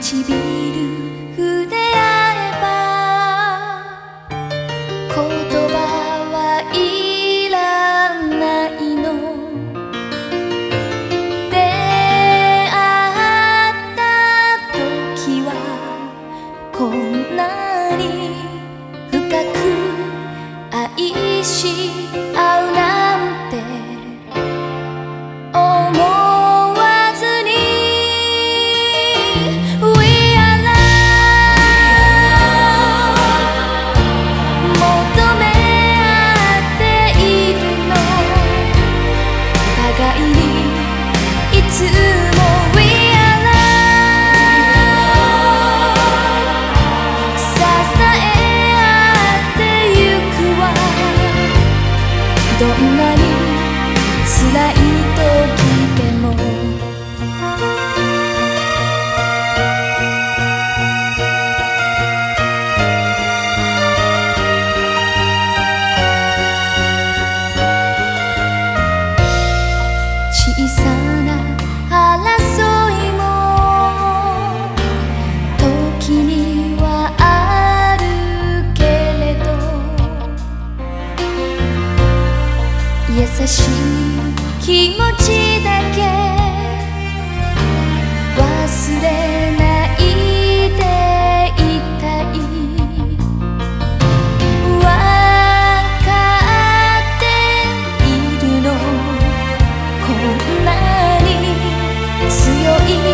唇触れえば言葉はいらないの。出会った時はこんなに深く愛し優しい気持ちだけ。忘れないでいたい。わかっているの。こんなに強い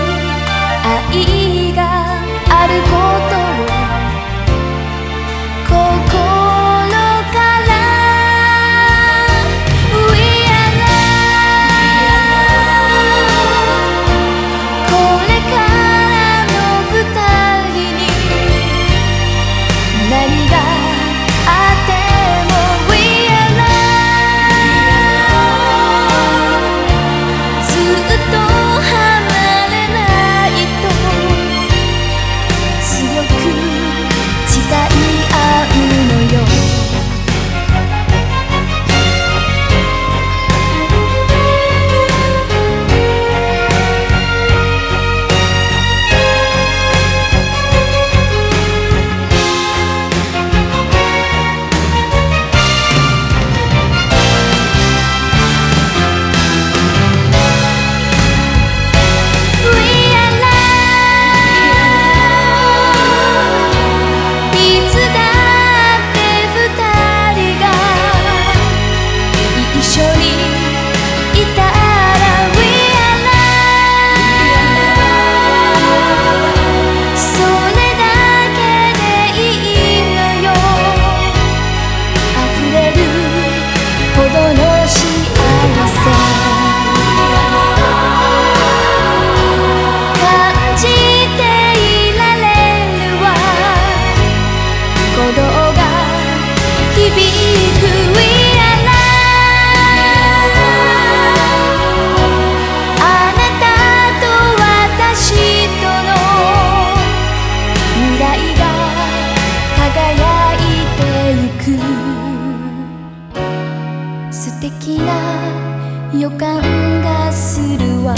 素敵な予感がするわ。